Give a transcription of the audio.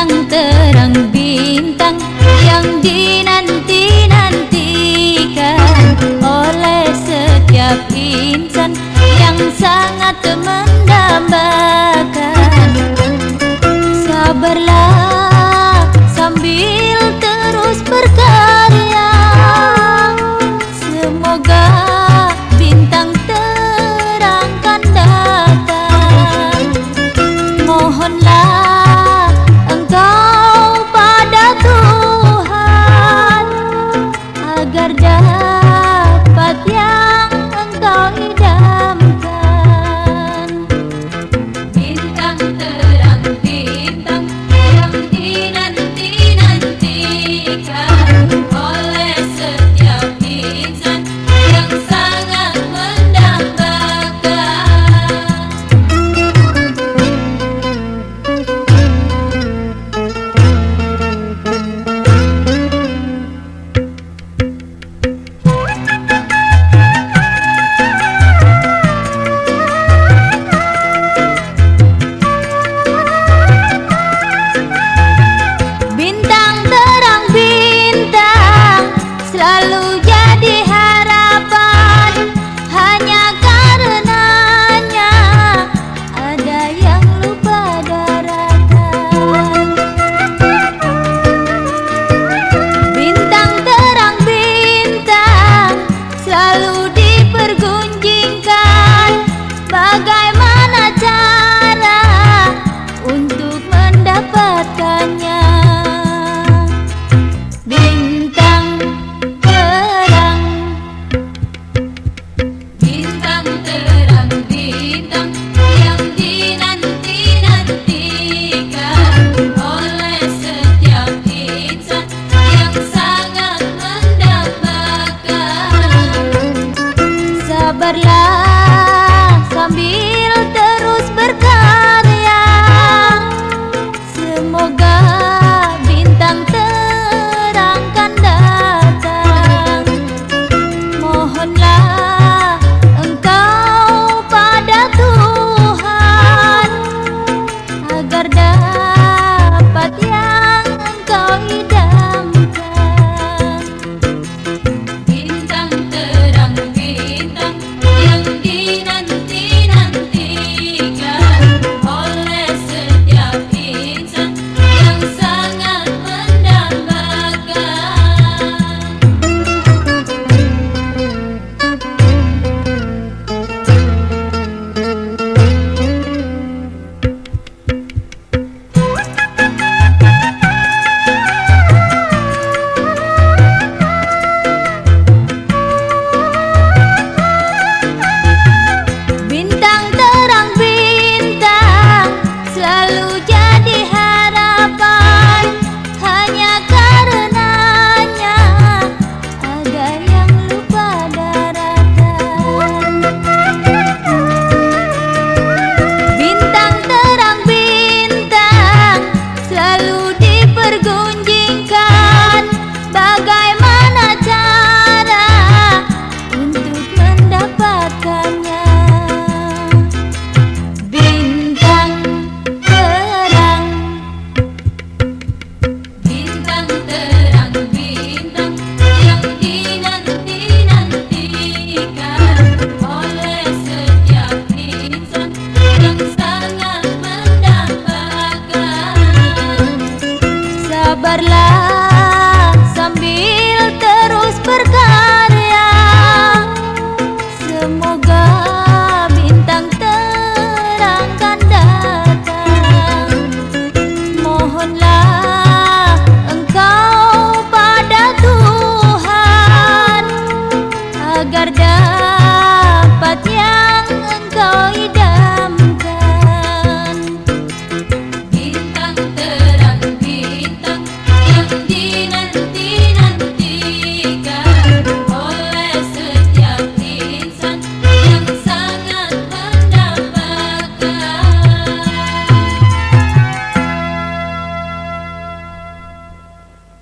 bintang terang bintang yang dinanti-nantikan oleh setiap insan yang sangat sabarlah